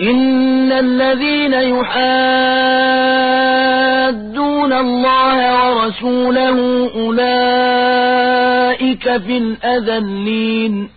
إن الذين يحادون الله ورسوله أولئك في الأذلين